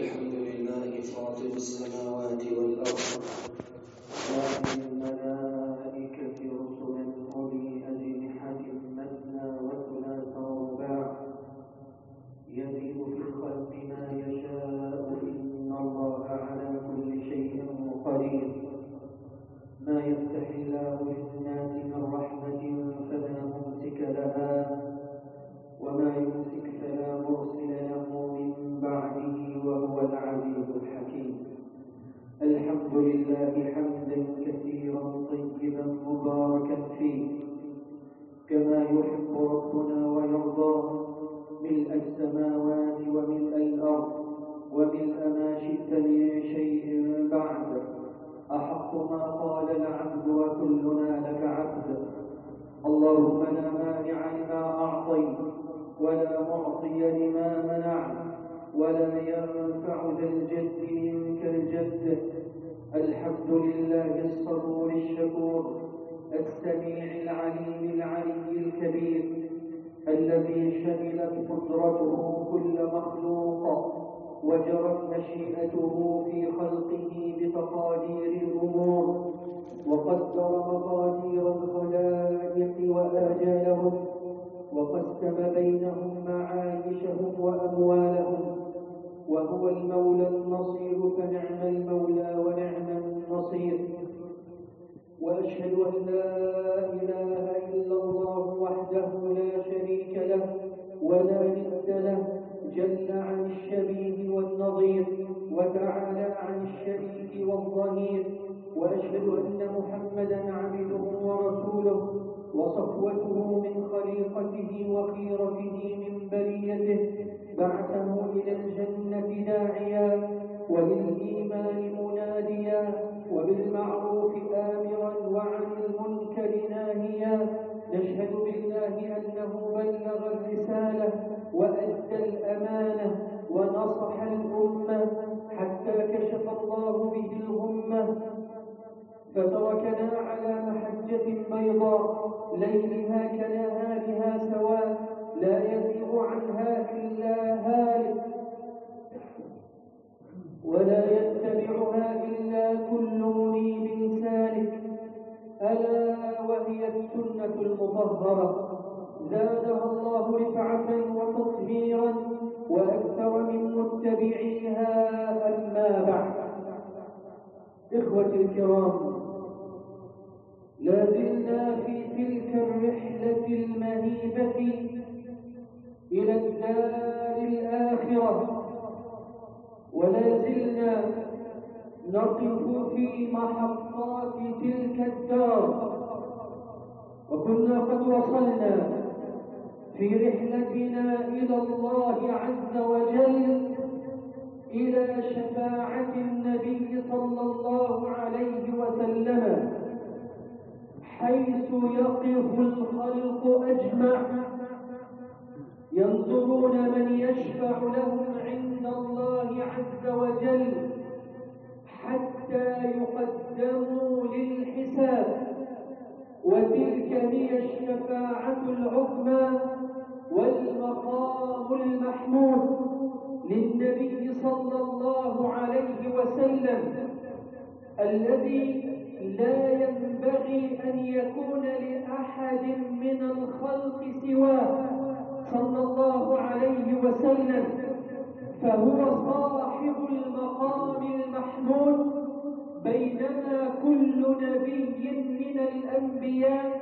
الحمد لله فاطر السماوات والأرض. الذي شملت قدرته كل مخلوق وجرت مشيئته في خلقه بتقادير الأمور. وقدر مقادير الخلائق وآجالهم وقسم بينهم معايشهم وأموالهم. وهو المولى النصير فنعم المولى ونعم النصير. وأشهد أن لا إله إلا الله وحده لا شريك له ولا ند له. جل عن الشبيه والنظير وتعالى عن الشريك والظهير وأشهد أن محمدا عبده ورسوله وصفوته من خليقته وخيرته من بريته بعثه إلى الجنة داعيا وللإيمان مناديا وبالمعروف آمرا وعن المنكر ناهيا. نشهد بالله أنه بلغ الرسالة وأدى الأمانة ونصح الأمة حتى كشف الله به الغمة. فتركنا على محجة بيضاء ليلها كنهارها سواء لا يزيغ عنها إلا هالك ولا يتبعها إلا كل منيب سالك. ألا وهي السنة المطهرة زادها الله رفعة وتطهيرا وأكثر من متبعيها أما بعد. إخوتي الكرام لا زلنا في تلك الرحلة المهيبة إلى الدار الآخرة. ولا زلنا نقف في محطات تلك الدار. وكنا قد وصلنا في رحلتنا إلى الله عز وجل إلى شفاعة النبي صلى الله عليه وسلم حيث يقف الخلق أجمع. ينظرون من يشفع لهم عند الله عز وجل. حتى يقدموا للحساب. وتلك هي الشفاعة العظمى والمقام المحمود للنبي صلى الله عليه وسلم الذي لا ينبغي أن يكون لأحد من الخلق سواه. صلى الله عليه وسلم. فهو صاحب المقام المحمود. بينما كل نبي من الأنبياء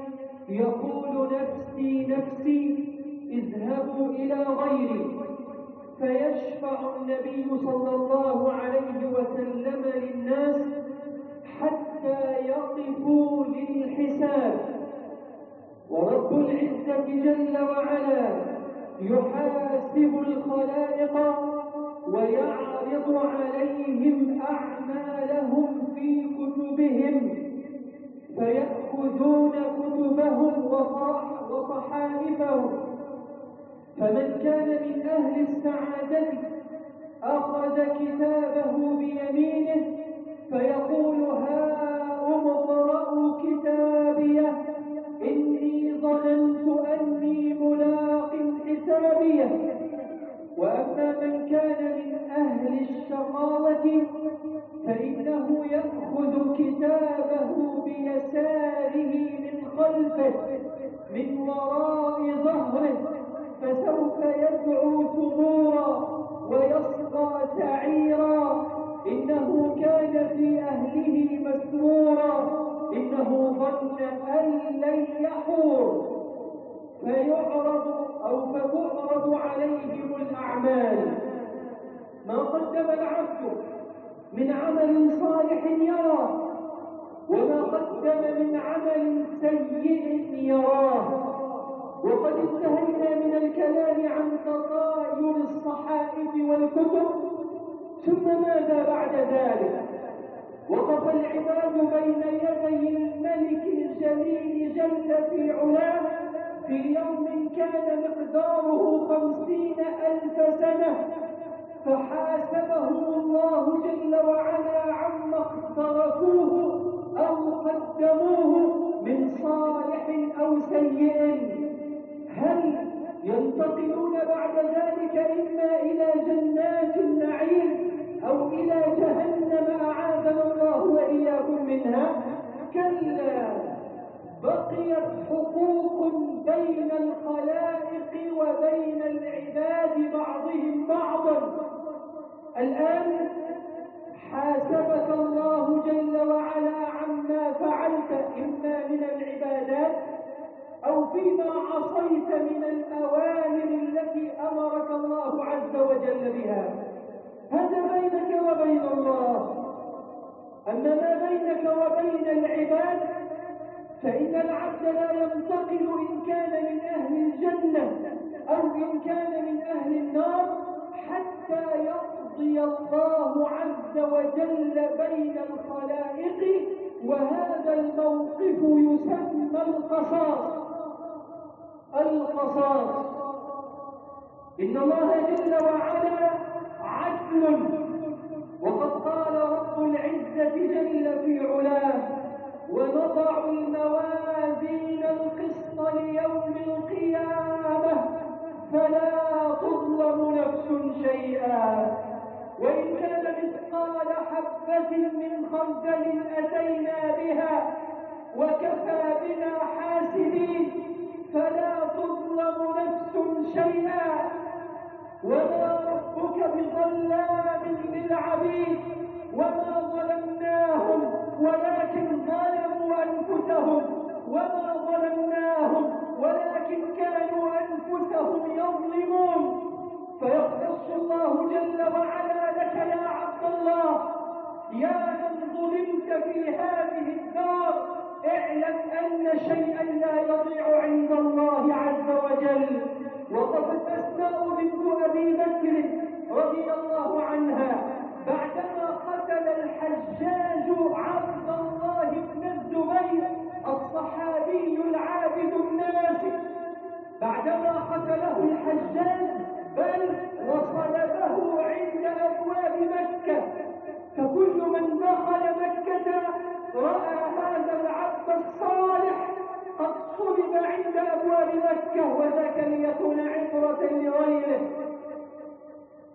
يقول نفسي نفسي اذهبوا إلى غيري. فيشفع النبي صلى الله عليه وسلم للناس حتى يقفوا للحساب. ورب العزة جل وعلا يحاسب الخلائق ويعرض عليهم أعمالهم في كتبهم. فيأخذون كتبهم وصحائفهم. فمن كان من أهل السعادة أخذ كتابه بيمينه فيقول هاؤم اقرأوا الشقاوة فإنه يأخذ كتابه بيساره من خلفه من وراء ظهره فسوف يدعو ثبورا ويصقى سعيرا. إنه كان في أهله مسرورا. إنه ظن أن لن يحور. فيعرض أو فتعرض عليهم الأعمال. ما قدم العبد من عمل صالح يراه وما قدم من عمل سيء يراه. وقد انتهينا من الكلام عن تطاير الصحائف والكتب ثم ماذا بعد ذلك؟ وقف العباد بين يدي الملك الجليل جل في علاه في يوم كان مقداره خمسين ألف سنة. فحاسبهم الله جل وعلا عما اخترفوه أو قدموه من صالح أو سيء هل ينتقلون بعد ذلك إما إلى جنات النعيم أو إلى جهنم أعاذنا الله وإياكم منها؟ كلا بقيت حقوق بين الخلائق وبين العباد بعضهم بعضا. الآن حاسبك الله جل وعلا عما فعلت إما من العبادات أو فيما عصيت من الأوامر التي أمرك الله عز وجل بها. هذا بينك وبين الله. أما ما بينك وبين العباد فإن العبد لا ينتقل إن كان من أهل الجنة أو إن كان من أهل النار حتى يقضي الله عز وجل بين الخلائق وهذا الموقف يسمى القصاص. القصاص. إن الله جل وعلا عدل. وقد قال رب العزة جل في علاه ونضع الموازين القسط ليوم القيامة فلا تظلم نفس شيئا. وإن كان مثقال حبة من خردل أتينا بها وكفى بنا حاسبين فلا تظلم نفس شيئا وما ربك بظلام للعبيد. وما ظلمناهم ولكن ظلموا أنفسهم. وما ظلمناهم ولكن كانوا أنفسهم يظلمون. فيختص الله جل وعلا لك يا عبد الله. يا من ظلمت في هذه الدار اعلم أن شيئا لا يضيع عند الله عز وجل. وقفت أسماء بنت أبي بكر رضي الله عنها بعدما قتل الحجاج عبد الله بن الزبير الصحابي العابد الناسك بعدما قتله الحجاج بل وصلبه عند أبواب مكة. فكل من دخل مكة رأى هذا العبد الصالح قد صلب عند أبواب مكة وذاك ليكون عبرة لغيره.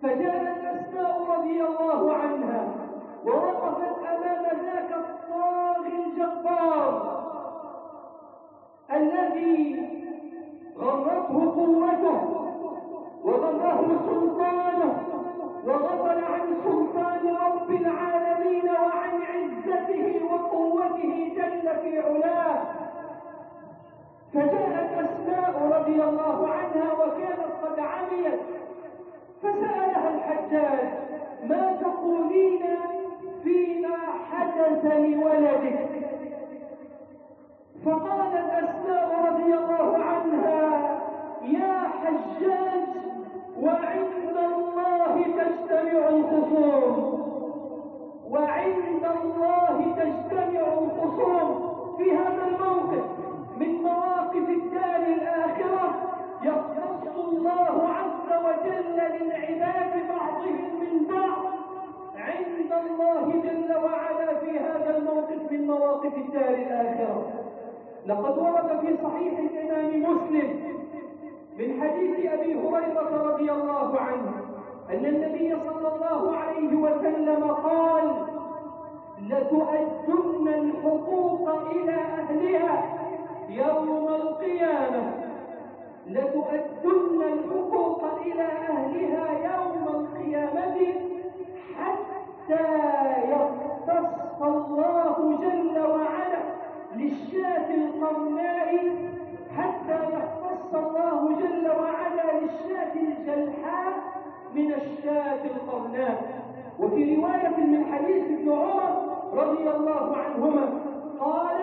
فجاءت أسماء رضي الله عنها ووقفت أمام ذاك الطاغي الجبار الذي غرته قوته. وغره سلطانه وغفل عن سلطان رب العالمين وعن عزته وقوته جل في علاه. فجاءت أسماء رضي الله عنها وكانت قد عميت. فسألها الحجاج ما تقولين فيما حدث لولدك؟ فقالت أسماء رضي الله عنها يا حجاج وعند الله تجتمع الخصوم. وعند الله تجتمع الخصوم في هذا الموقف من مواقف الدار الآخرة. يختص الله عز وجل للعباد بعضهم من بعض. عند الله جل وعلا في هذا الموقف من مواقف الدار الآخرة. لقد ورد في صحيح الإمام مسلم من حديث أبي هريرة رضي الله عنه أن النبي صلى الله عليه وسلم قال لتؤدن الحقوق إلى أهلها يوم القيامة. لتؤدن الحقوق إلى أهلها يوم القيامة حتى يختص الله جل وعلا للشاة القرناء حتى يختص الله جل وعلا للشاة الجلحاء من الشاة القرناء. وفي رواية من حديث ابن عمر رضي الله عنهما قال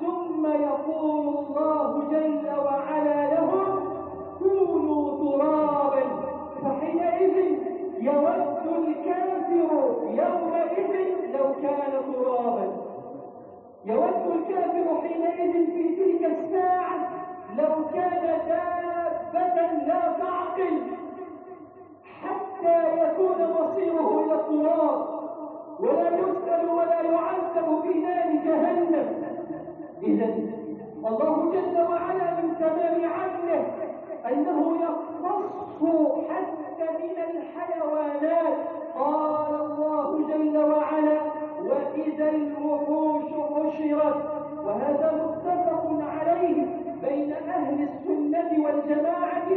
ثم يقول الله جل وعلا لهم كونوا ترابا فحينئذ يود الكافر يومئذ لو كان ترابا. يود الكافر حينئذ في تلك الساعة لو كان دابة لا تعقل حتى يكون مصيره إلى التراب ولا يسأل ولا يعذب في نار جهنم. إذا الله جل وعلا من تمام عدله أنه يختص حتى من الحيوانات. قال الله جل وعلا وإذا الوحوش حشرت وهذا متفق عليه. بين أهل السنة والجماعة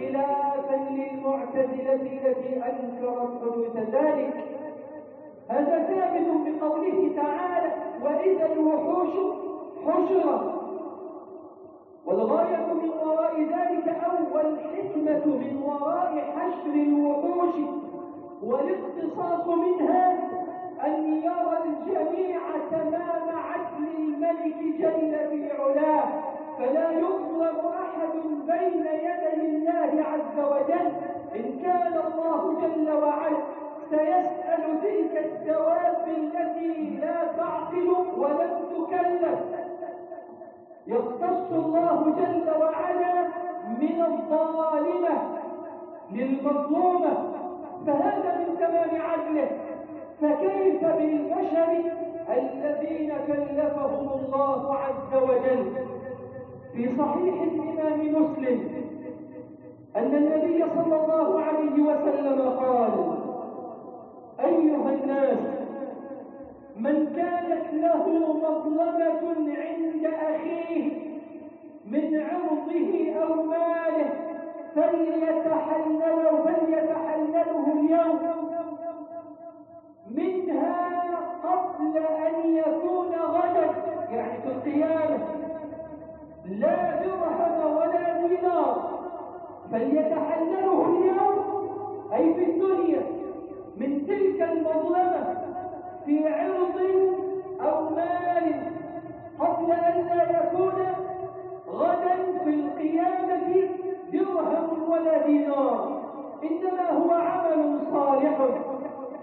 خلافا للمعتزلة التي أنكرت حدوث ذلك. هذا ثابت بقوله تعالى وإذا الوحوش حشرت. والغاية من وراء ذلك أو الحكمة من وراء حشر الوحوش. والاقتصاص منها أن يرى الجميع تمام عدل الملك جل في علاه. فلا يظلم أحد بين يدي الله عز وجل. إن كان الله جل وعلا سيسأل تلك الدواب التي لا تعقل ولم تكلف. يختص الله جل وعلا من الظالمة للمظلومة. فهذا من تمام عدله. فكيف بالبشر الذين كلفهم الله عز وجل؟ في صحيح الإمام مسلم أن النبي صلى الله عليه وسلم قال أيها الناس من كانت له مظلمة عند أخيه من عرضه أو ماله فليتحلله فليتحلله اليوم. منها قبل أن يكون غدا يعني في القيامة. لا درهم ولا دينار. فليتحلله اليوم أي في الدنيا من تلك المظلمة في عرض أو مال قبل أن لا يكون غدا في القيامة درهم ولا دينار. إنما هو عمل صالح.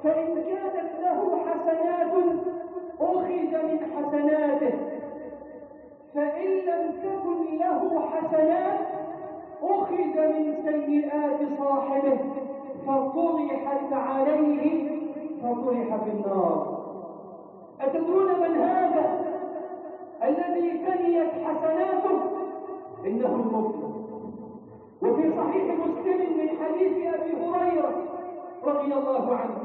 فإن كانت له حسنات أخذ من حسناته. فإن لم تكن له حسنات أخذ من سيئات صاحبه فطرحت عليه فطرح في النار. أتدرون من هذا؟ الذي فنيت حسناته؟ إنه المفلس وفي صحيح مسلم من حديث أبي هريرة رضي الله عنه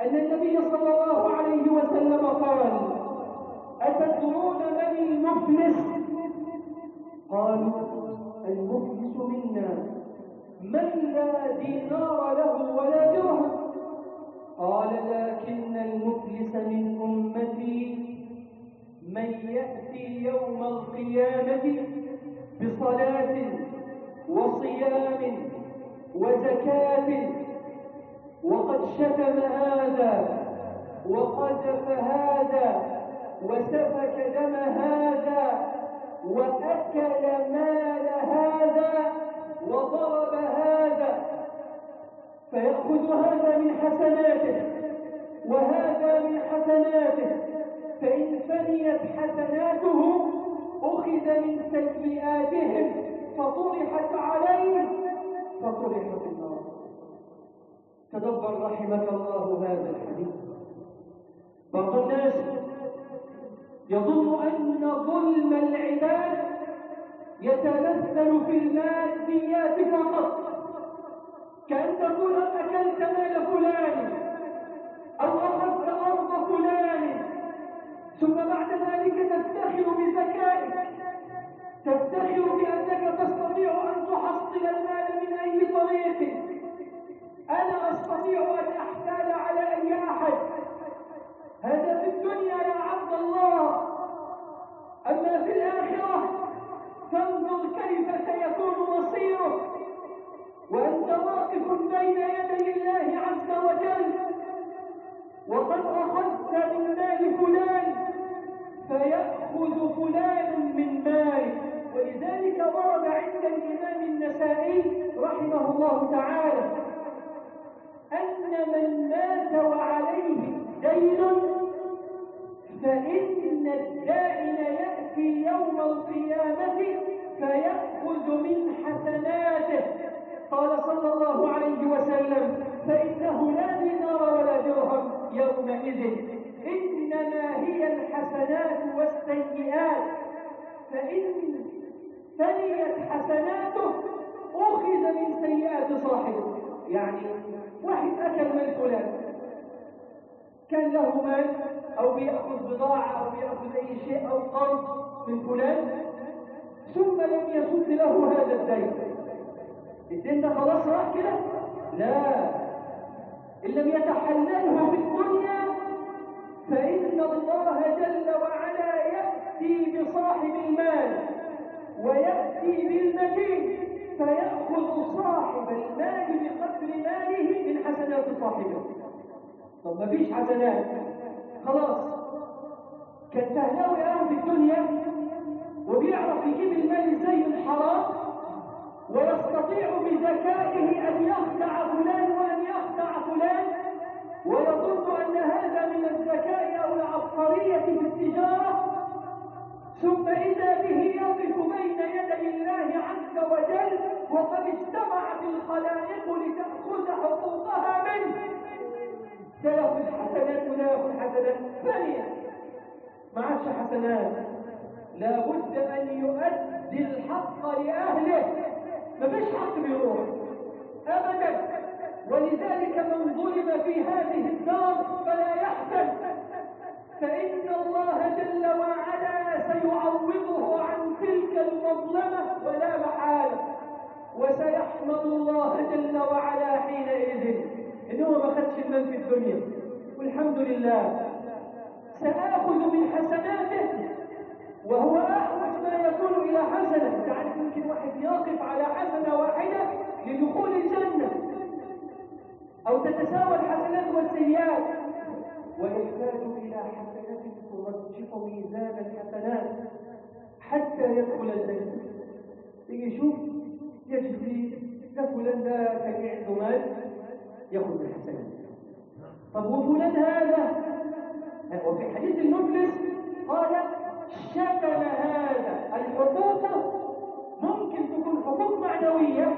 أن النبي صلى الله عليه وسلم قال أتدرون من المفلس؟ قالوا المفلس منا. من لا دينار له ولا درهم؟ قال لكن المفلس من أمتي. من يأتي يوم القيامة بصلاة وصيام وزكاة. وقد شتم هذا وقذف هذا. وسفك دم هذا وأكل مال هذا وضرب هذا. فيأخذ هذا من حسناته وهذا من حسناته. فإن فنيت حسناته أخذ من سيئاتهم. فطرحت عليه فطرح في النار. تدبر رحمك الله هذا الحديث. بعض الناس يظن أن ظلم العباد يتمثل في الماديات فقط. كأن تقول أكلت مال فلان أو أخذت أرض فلان. ثم بعد ذلك تفتخر بذكائك. تفتخر بأنك تستطيع أن تحصل المال من أي طريق. أنا أستطيع أن أحتال على أي أحد. هذا في الدنيا يا عبد الله. أما في الآخرة فانظر كيف سيكون مصيرك. وأنت واقف بين يدي الله عز وجل. وقد أخذت من مال فلان فيأخذ فلان من مالك ولذلك ورد عند الإمام النسائي رحمه الله تعالى أن من مات وعليه دين فإن الدائن يأتي يوم القيامة فيأخذ من حسناته. قال صلى الله عليه وسلم فإنه لا دينار ولا درهم يومئذ. إنما هي الحسنات والسيئات. فإن ثنيت حسناته أخذ من سيئات صاحبه. يعني واحد أكل من فلان. كان له مال أو بيأخذ بضاعة أو بيأخذ أي شيء أو قرض من فلان. ثم لم يسد له هذا الدين. الدين ده خلاص راح كده؟ لا. إن لم يتحلله في الدنيا فإن الله جل وعلا يأتي بصاحب المال ويأتي بالمدين فيأخذ صاحب المال بقدر ماله من حسنات صاحبه. طب ما فيش حسنات. خلاص. كان تهلاوي قوي في الدنيا وبيعرف يجيب المال إزاي من حرام ويستطيع بذكائه أن يخدع فلان وأن يخدع فلان ويظن أن هذا من الذكاء أو العبقرية في التجارة. ثم إذا به يقف بين يدي الله عز وجل وقد اجتمعت الخلائق سيأخذ حسنات ولا يأخذ حسنات ثانية ما عادش حسنات. لابد أن يؤدي الحق لأهله. ما فيش حق بيروح. أبدا. ولذلك من ظلم في هذه الدار فلا يحزن. فإن الله جل وعلا سيعوضه عن تلك المظلمة ولا محالة وسيحمد الله جل وعلا حينئذ. هو ما خدش المال في الدنيا والحمد لله سآخذ من حسناته وهو أحوج ما يكون إلى حسنة. تعرف يمكن واحد يقف على حسنة واحدة لدخول الجنة أو تتساوى الحسنات والسيئات. ويحتاج إلى حسنات ترجح ميزان الحسنات حتى يدخل الجنة. يشوف يجري ده فلان ده كان عنده مال. يأخذ الحسنات طب وفلان هذا؟ وفي حديث المفلس قال شمل هذا. الحقوق ممكن تكون حقوق معنوية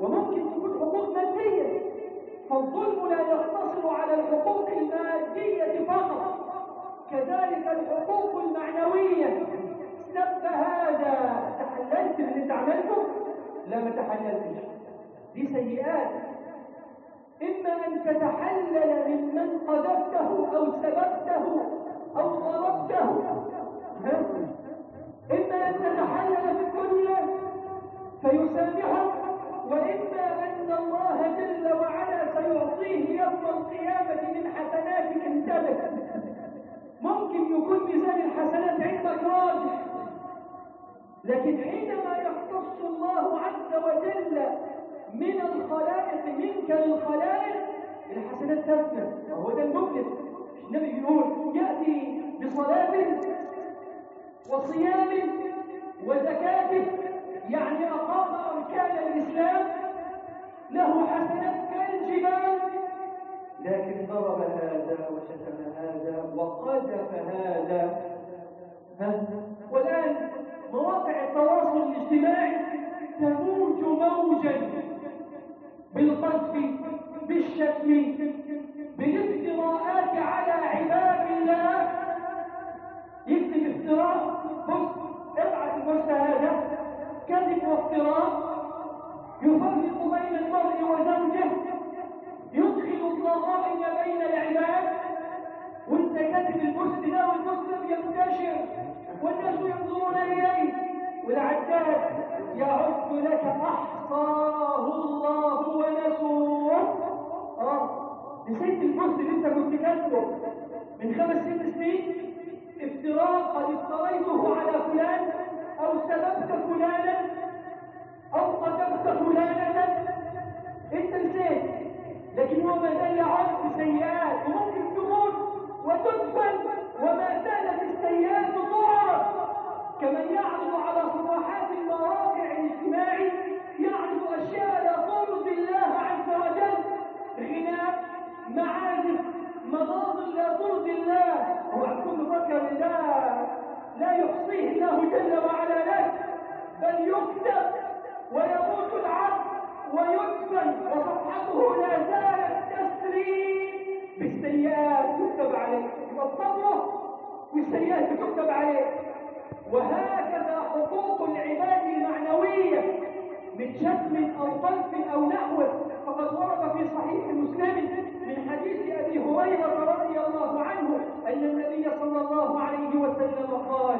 وممكن تكون حقوق مادية. فالظلم لا يقتصر على الحقوق المادية فقط. كذلك الحقوق المعنوية. سب هذا. تحللت من اللي انت عملته؟ لا ما تحللتش. دي سيئات. إما أن تتحلل ممن قذفته أو سببته أو ضربته إما أن تتحلل في الدنيا فيسامحك وإما أن الله جل وعلا سيعطيه يوم القيامة من حسناتك انتبه ممكن يكون ميزان الحسنات عندك راجح لكن حينما يختص الله عز وجل من الخلائق منك للخلائق الحسنات تفنى وهو ده المفلس. النبي بيقول يأتي بصلاة وصيام وزكاة يعني أقام أركان الإسلام. له حسنات كالجبال لكن ضرب هذا وشتم هذا وقذف هذا. ها؟ والآن مواقع التواصل الاجتماعي بالقذف بالشتم بالافتراءات على عباد الله. يكتب افتراء بص ابعت الوقت هذا كذب وافتراء يفرق بين المرء وزوجه. يدخل الضغائن بين العباد. وانت كاتب ال post ده وال post ينتشر والناس ينظرون إليه. والعداد يعد لك أحصاه الله ونسوه. نسيت الجزء اللي انت كنت كاتبه من خمس ست سنين افتراء قد افتريته على فلان أو سببت فلانا أو قتلت فلانة انت نسيت لكن هو ما زال يعد بسيئات وممكن تموت وتدفن وما زالت السيئات تعرض كمن يعرض على صفحات المواقع الاجتماعي يعرض أشياء لا ترضي الله عز وجل. خلاف معازف مناظر لا ترضي الله. هو كل فكر لا لا يحصيه الله جل وعلا لك. من شتم أو قذف أو نحوه فقد ورد في صحيح مسلم من حديث أبي هريرة رضي الله عنه أن النبي صلى الله عليه وسلم قال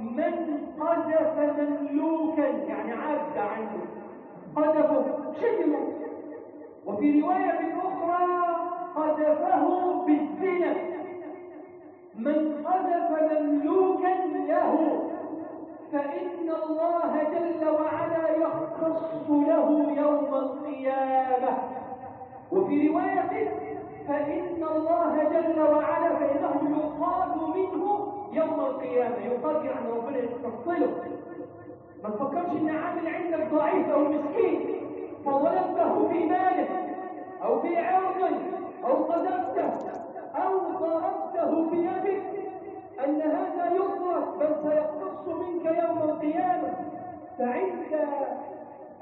من قذف مملوكا يعني عد عنه قذفه شتمه. وفي رواية أخرى قذفه بالزنا. من قذف مملوكا له فإن الله جل وعلا يختص له يوم القيامة. وفي رواية فإن الله جل وعلا فإنه يقاد منه يوم القيامة. يقاد يعني ربنا يختصله ما تفكرش إن عامل عندك ضعيف أو مسكين فظلمته في ماله أو في عرضه أو قذفته أو ضربته بيدك أن هذا يطلق بل سيقتص منك يوم القيامة. فعند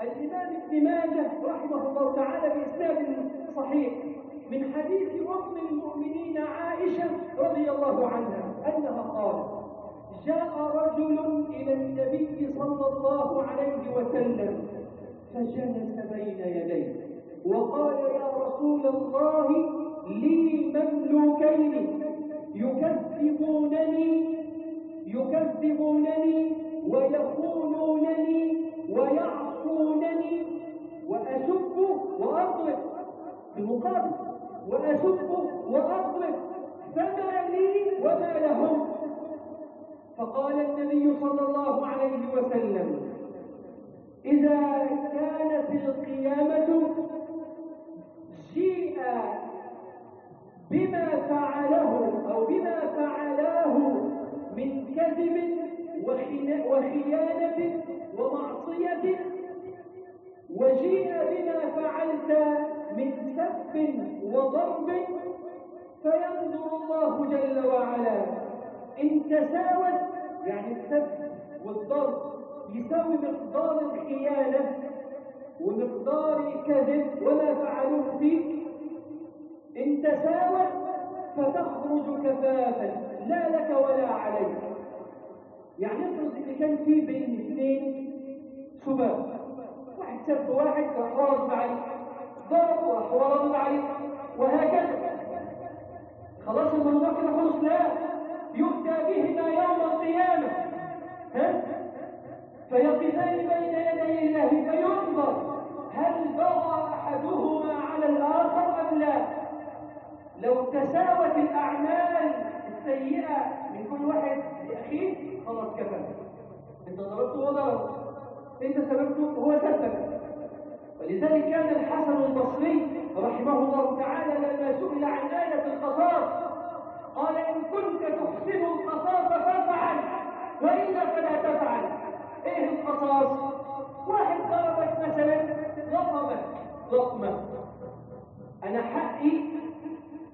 الإمام ابن ماجه رحمه الله تعالى بإسناد صحيح من حديث أم المؤمنين عائشة رضي الله عنها أنها قالت جاء رجل إلى النبي صلى الله عليه وسلم فجلس بين يديه وقال يا رسول الله لي مملوكين. يكذبونني يكذبونني ويخونونني ويعصونني وأسب وأضرب في المقابل. وأسب وأضرب فما لي وما لهم. فقال النبي صلى الله عليه وسلم إذا كانت القيامة جيء بما فعله أو بما فعلاه من كذب وخيانة ومعصية وجيء بما فعلت من سب وضرب فينظر الله جل وعلا. إن تساوت يعني السب والضرب يساوي مقدار الخيانة ومقدار الكذب وما فعلوه فيك إن تساوت فتخرج كفافا لا لك ولا عليك. يعني افرض اللي كان فيه بين اثنين سباب واحد سب واحد راح عليه ضرب راح عليه وهكذا. خلاص الموضوع كده خلص لا. يؤتى بهما يوم القيامة. ها؟ فيقفان بين يدي الله فينظر هل بغى أحدهما على الآخر أم لا. لو تساوت الأعمال السيئة من كل واحد لأخيه خلاص كفى أنت ضربته وضرب أنت سببته هو سبب. ولذلك كان الحسن البصري رحمه الله تعالى لما سئل عن آية القصاص قال إن كنت تحسن القصاص فافعل وإلا فلا تفعل. إيه القصاص؟ واحد ضربك مثلا لطمك لطمة أنا حقي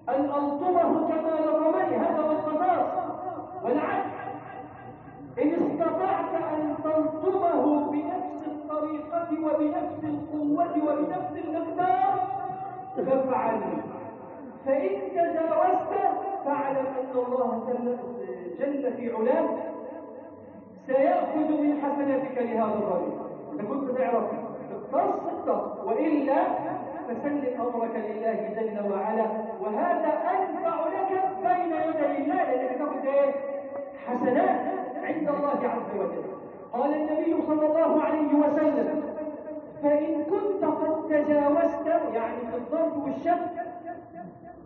أن ألطمه كما لطمني هذا هو القصاص والعكس. إن استطعت أن تلطمه بنفس الطريقة وبنفس القوة وبنفس المقدار فافعل. فإن تجاوزت فاعلم أن الله جل, في علاه سيأخذ من حسناتك لهذا الرجل إذا كنت تعرف اقتص وإلا فسلم أمرك لله جل وعلا. وهذا أنفع لك بين يدي الله لأنك تاخذ إيه؟ حسنات عند الله عز وجل. قال النبي صلى الله عليه وسلم فإن كنت قد تجاوزت يعني في الضرب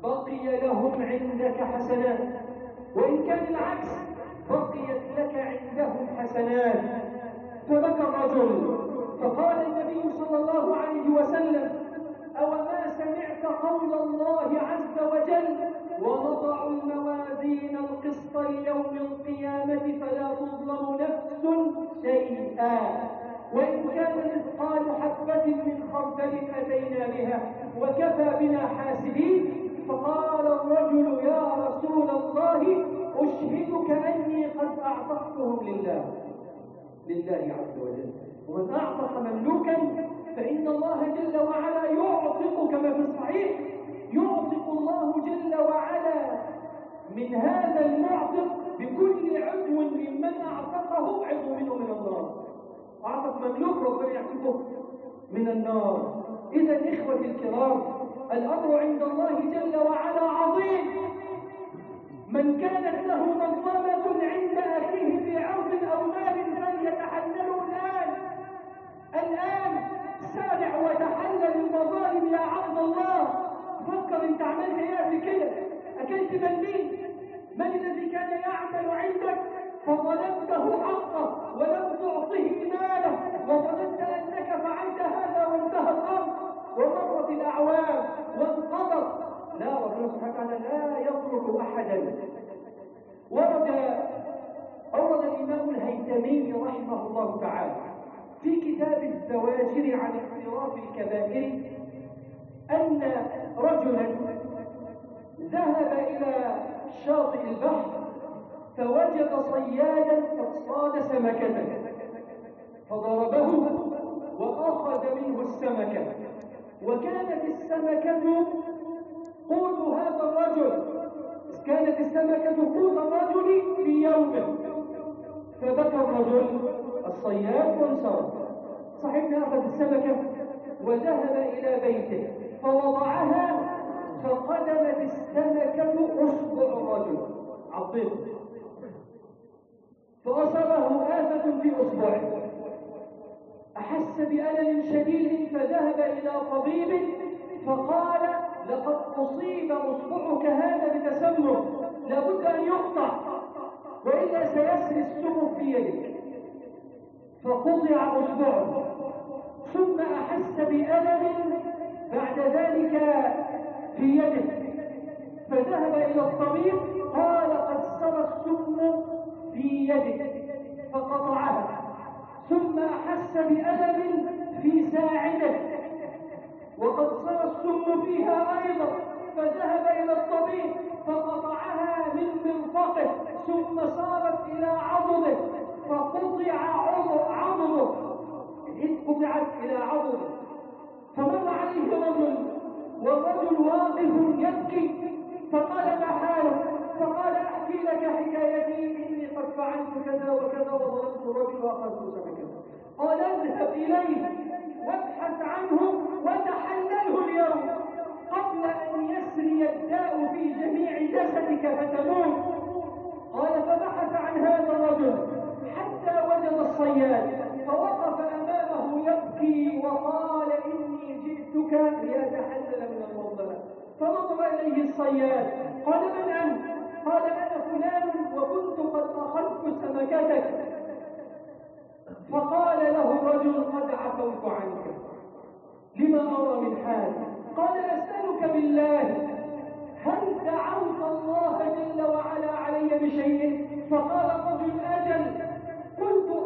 بقي لهم عندك حسنات. وإن كان العكس بقيت لك عندهم حسنات. فبكى الرجل فقال النبي صلى الله عليه وسلم أو ما سمعت قول الله عز وجل ونضع الموازين القسط ليوم القيامة فلا تظلم نفس شيئا. وإن كان مثقال حبة من خردل أتينا بها وكفى بنا حاسبين فقال الرجل يا رسول الله أشهدك أني قد أعتقتهم لله. لله عز وجل. ومن أعتق مملوكا فإن الله جل وعلا يعتق كما في الصحيح يعتق الله جل وعلا من هذا المعتق بكل عضو ممن أعتقه عضو منه من النار أعتق مملوك ربنا يعتقه من النار. إذا إخوتي الكرام الأمر عند الله جل وعلا عظيم. من كانت له مظلمة عند أخيه في عرض أو مال فليتحلله الآن. الآن سارع وتحلل المظالم يا عبد الله. فكر انت عملت إيه في كده؟ أكلت من مين من الذي كان يعمل عندك؟ فظلمته حقه ولم تعطه ماله وظننت أنك فعلت هذا وانتهى الأمر. ومرت الأعوام وانقضت لا ربنا سبحانه وتعالى لا يترك أحدا. ورد اورد الإمام الهيثمي رحمه الله تعالى. في كتاب الزواجر عن اقتراف الكبائر أن رجلا ذهب إلى شاطئ البحر فوجد صيادا قد صاد سمكة فضربه وأخذ منه السمكة وكانت السمكة قوت هذا الرجل. كانت السمكة قوت الرجل في يومه فبكى الرجل الصياد وانصرف صاحبنا أخذ السمكة وذهب إلى بيته فوضعها فقدمت السمكة أصبع الرجل عطيق فأصابه آفة في أصبعه أحس بألم شديد فذهب إلى طبيب فقال لقد أصيب أصبعك هذا بتسمم لابد أن يقطع وإلا سيسري السم في يدك. فقطع أصبعه ثم أحس بألم بعد ذلك في يده. فذهب إلى الطبيب قال قد سرى السم في يده فقطعها. ثم أحس بألم في ساعده. وقد سرى السم فيها أيضا فذهب إلى الطبيب فقطعها من مرفقه ثم صارت إلى عضده. فقطع عضده إذ قطعت إلى عضده فمر عليه رجل والرجل واقف يبكي. فقال ما حاله فقال أحكي لك حكايتي. إني قد فعلت كذا وكذا وظلمت الرجل وأخذت سمكة. قال اذهب إليه وابحث عنه وتحلله اليوم. قبل أن يسري الداء في جميع جسدك فتموت. قال فبحث عن هذا الرجل. وجد الصياد فوقف أمامه يبكي وقال إني جئتك ليتحلل من المظلمة. فنظر إليه الصياد قال من أنت؟ قال أنا فلان وكنت قد أخذت سمكتك. فقال له الرجل قد عفوت عنك. لما أرى من حال؟ قال أسألك بالله هل دعوت الله جل وعلا علي بشيء؟ فقال الرجل أجل. قلت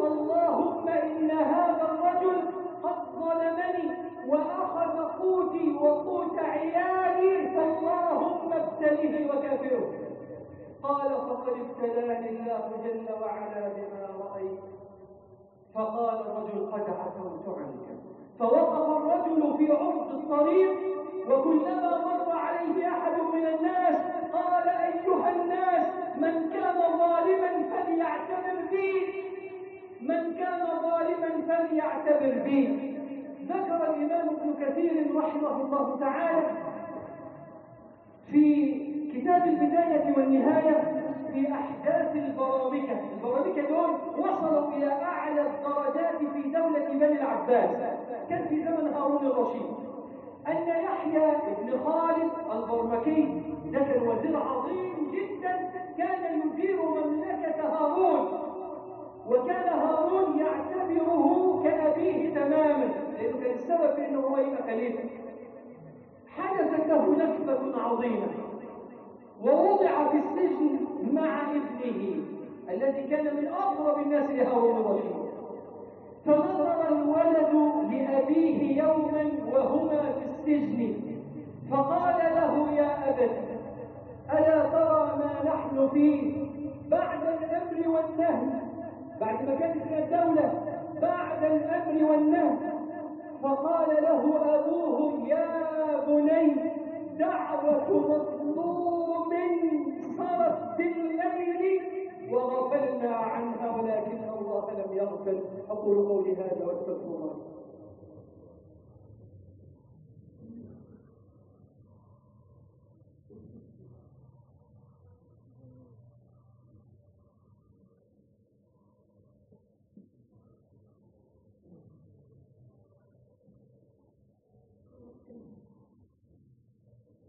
اللهم إن هذا الرجل قد ظلمني وأخذ قوتي وقوت عيالي فاللهم ابتليه وكافره. قال فقد ابتلاني الله جل وعلا بما رأيت. فقال الرجل قد عفوت عنك. فوقف الرجل في عرض الطريق وكلما مر عليه أحد من الناس قال أيها الناس من كان ظالما فليعتبر بي. من كان ظالما فليعتبر بي ذكر الإمام ابن كثير رحمه الله تعالى في كتاب البداية والنهاية في أحداث البرامكة. البرامكة دول وصلوا إلى أعلى الدرجات في دولة بني العباس. كان في زمن هارون الرشيد. أن يحيى بن خالد البرمكي ده كان وزير عظيم جدا كان يدير مملكة هارون. وكان هارون يعتبره كأبيه تماما لأنه كان السبب في أنه هو يبقى خليفة. حدثت له نكبة عظيمة ووضع في السجن مع ابنه الذي كان من أقرب الناس لهارون الرشيد. فنظر الولد لأبيه يوما وهما في السجن فقال له يا أبت ألا ترى ما نحن فيه بعد الأمر والنهي؟ بعد ما كانت هي الدولة بعد الأمر والنهي فقال له أبوهم يا بني دعوة مظلوم صارت بالليل وغفلنا عنها ولكن الله لم يغفل. أقول قولي هذا واستغفر الله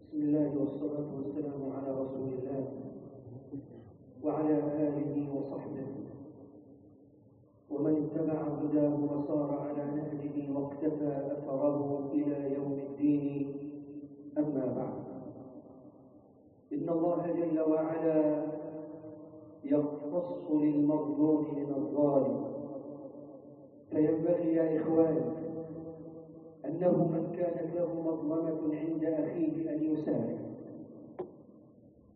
بسم الله والصلاة والسلام على رسول الله وعلى آله وصحبه ومن اتبع وصار على نهجه واقتفى أثره إلى يوم الدين. أما بعد إن الله جل وعلا يختص للمظلوم من الظالم. فينبغي يا إخواني أنه من كانت له مظلمة عند أخيه أن يسارع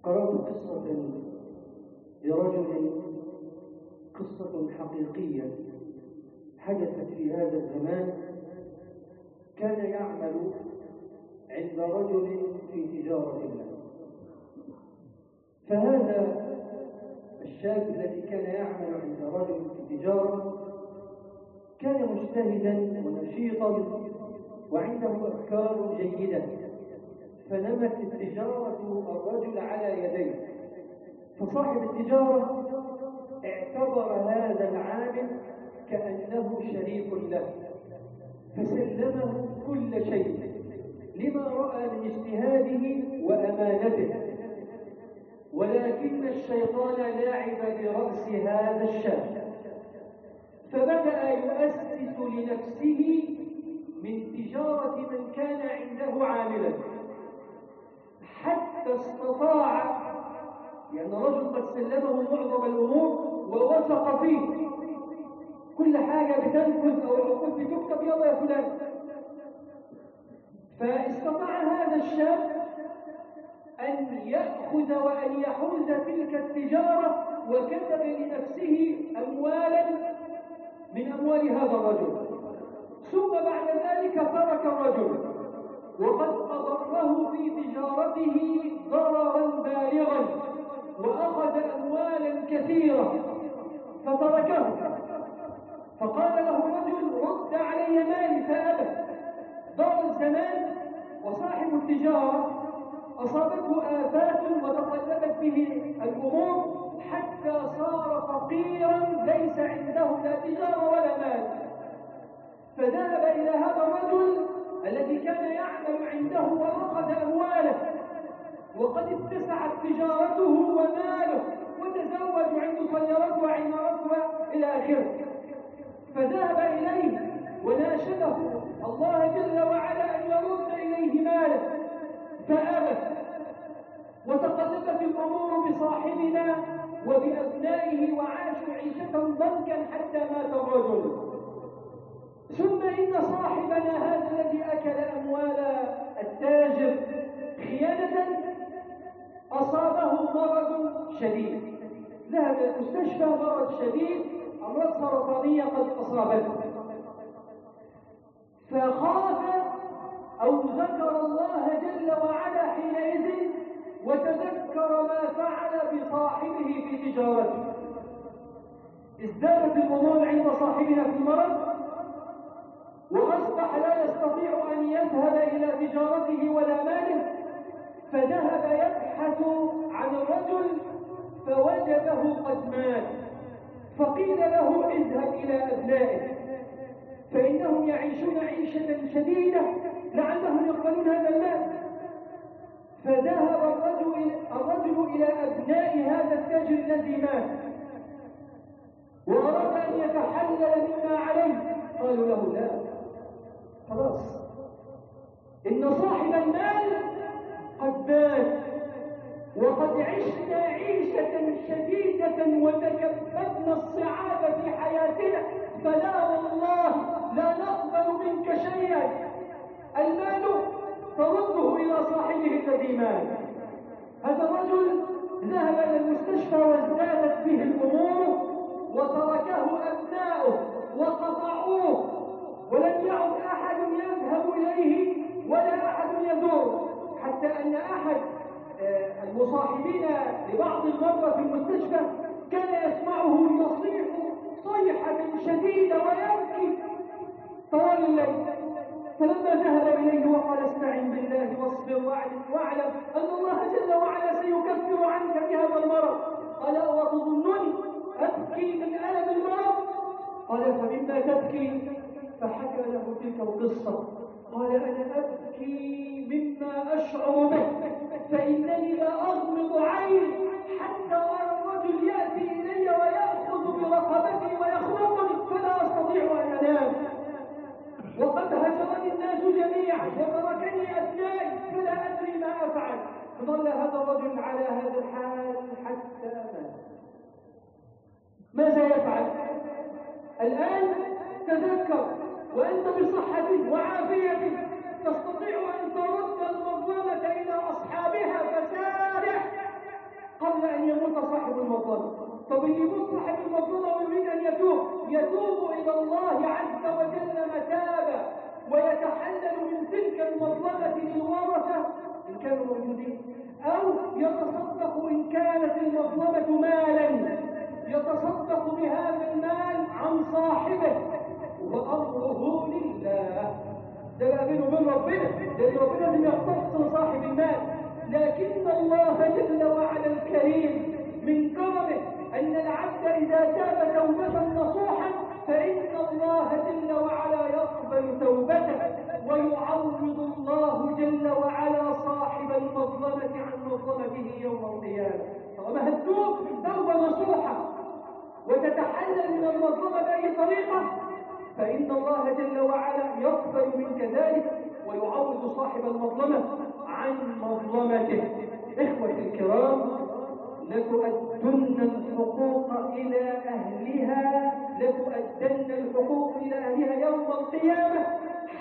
قرأت قصة لرجل قصة حقيقية. حدثت في هذا الزمان كان يعمل عند رجل في تجارة له فهذا الشاب الذي كان يعمل عند رجل في تجارة كان مجتهدا ونشيطا وعنده أفكار جيدة. فنمت التجارة الرجل على يديه. فصاحب التجارة اعتبر هذا العامل كأنه شريك له فسلمه كل شيء لما رأى من اجتهاده وأمانته. ولكن الشيطان لاعب برأس هذا الشاب فبدأ يؤسس لنفسه من تجارة من كان عنده عاملا. حتى استطاع لأن يعني رجل قد سلمه معظم الأمور ووثق فيه. كل حاجة بتنفذ أو العقود بتكتب يلا يا فلان. فاستطاع هذا الشاب أن يأخذ وأن يحوز تلك التجارة وكتب لنفسه أموالا من أموال هذا الرجل. ثم بعد ذلك ترك الرجل. وقد أضره في تجارته ضررا بالغا وأخذ أموالا كثيرة فتركه. فقال له الرجل رد علي مالي فأبى. دار الزمان وصاحب التجارة أصابته آفات وتقلبت به الأمور حتى صار فقيرا ليس عنده لا تجارة ولا مال. فذهب إلى هذا الرجل الذي كان يعمل عنده وأخذ أمواله. وقد اتسعت تجارته وماله وتزوج عنده سيارته وعمارته إلى آخره. فذهب إليه وناشده. الله جل وعلا أن يرد إليه ماله. فأبى وتقلبت الأمور بصاحبنا وبأبنائه وعاشوا عيشة ضنكا حتى مات الرجل. ثم إن صاحبنا هذا الذي أكل أموال التاجر خيانة أصابه مرض شديد. ذهب إلى المستشفى مرض شديد. أمراض سرطانية قد أصابته فخاف أو ذكر الله جل وعلا حينئذ وتذكر ما فعل بصاحبه في تجارته ازدادت الأمور عند صاحبنا في المرض وأصبح لا يستطيع أن يذهب إلى تجارته ولا ماله فذهب يبحث عن الرجل فوجده قد مات. فقيل له اذهب إلى أبنائه فإنهم يعيشون عيشة شديدة لعلهم يقبلون هذا المال. فذهب الرجل الرجل إلى أبناء هذا التاجر الذي مات. وأراد أن يتحلل مما عليه. قالوا له لا. خلاص. إن صاحب المال قد مات. وقد عشنا عيشة شديدة وتكبدنا الصعاب في حياتنا. فلا والله لا نقبل منك شيئا. المال ترده إلى صاحبه الذي مات هذا الرجل ذهب إلى المستشفى وازدادت به الأمور وتركه أبناؤه وقطعوه. ولم يعد أحد يذهب إليه ولا أحد يزور حتى أن أحد المصاحبين لبعض المرضى في المستشفى كان يسمعه يصيح صيحة شديدة ويبكي. طوال الليل فلما ذهب إليه وقال استعن بالله واصبر واعلم أن الله جل وعلا سيكفر عنك بهذا المرض. قال وتظنني أبكي من ألم المرض؟ قال فمما تبكي فحكى له تلك القصة. قال أنا أبكي مما أشعر به. فإنني لا أغمض عيني حتى أرى الرجل يأتي إلي ويأخذ برقبتي ويخنقني فلا أستطيع أن أنام. وقد هجرني الناس جميعا وتركني أبنائي فلا أدري ما أفعل. فظل هذا الرجل على هذا الحال حتى مات. ماذا يفعل؟ الآن تذكر وأنت بصحة وعافية تستطيع أن ترد المظلمة إلى أصحابها فسارع قبل أن يموت صاحب المظلمة طب اللي يموت صاحب المظلمة ويريد أن يتوب يتوب إلى الله عز وجل متابة ويتحلل من تلك المظلمة للورثة إن كانوا موجودين. أو يتصدق إن كانت المظلمة مالا يتصدق بهذا المال عن صاحبه. وأمره لله. ده لا بينه وبين ربنا. لأن ربنا لم يختص صاحب المال. لكن الله جل وعلا الكريم من كرمه أن العبد إذا تاب توبة نصوحا فإن الله جل وعلا يقبل توبته. ويعوض الله جل وعلا صاحب المظلمة عن مظلمته يوم القيامة. طالما هتوب توبة نصوحة وتتحلل من المظلمة بأي طريقة فإن الله جل وعلا يقبل منك ذلك ويعوض صاحب المظلمة عن مظلمته. إخوتي الكرام لتؤدن الحقوق إلى أهلها لتؤدن الحقوق إلى أهلها يوم القيامة.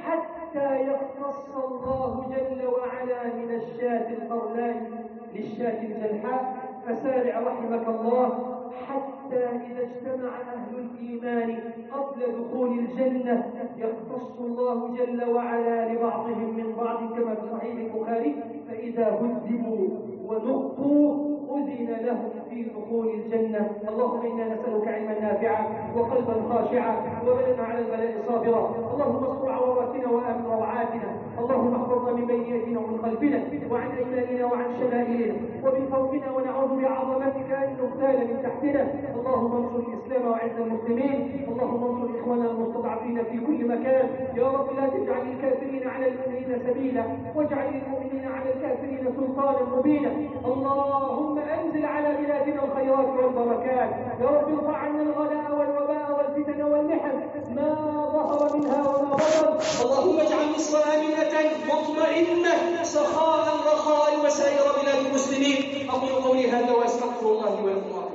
حتى يختص الله جل وعلا من الشاة القرناء للشاة الجلحاء فسارع رحمك الله حتى إذا اجتمع أهل الإيمان قبل دخول الجنة يختص الله جل وعلا لبعضهم من بعض كما في صحيح البخاري. فإذا هذبوا ونقوا أذن لهم في دخول الجنة. اللهم إنا نسألك علما نافعا وقلبا خاشعا وبدنا على البلاء صابرا. اللهم اصر عوراتنا وآمن روعاتنا. اللهم احفظنا من بين يدينا ومن خلفنا وعن أيماننا وعن شمائلنا ومن فوقنا ونعوذ بعظمتك أن نغتال من تحتنا. اللهم انصر الإسلام وعز المسلمين. اللهم انصر إخواننا المستضعفين في كل مكان. يا رب لا تجعل الكافرين على المؤمنين سبيلا واجعل المؤمنين على الكافرين سلطانا مبينا. اللهم أنزل على بلادنا الخيرات والبركات. يا رب ارفع عنا الغلاء والوباء والفتن والمحن. ما ظهر منها وما بطن. اللهم اجعل مصر آمنة مطمئنة سخاء رخاء وسائر بلاد المسلمين. أقول قولي هذا وأستغفر الله ولكم.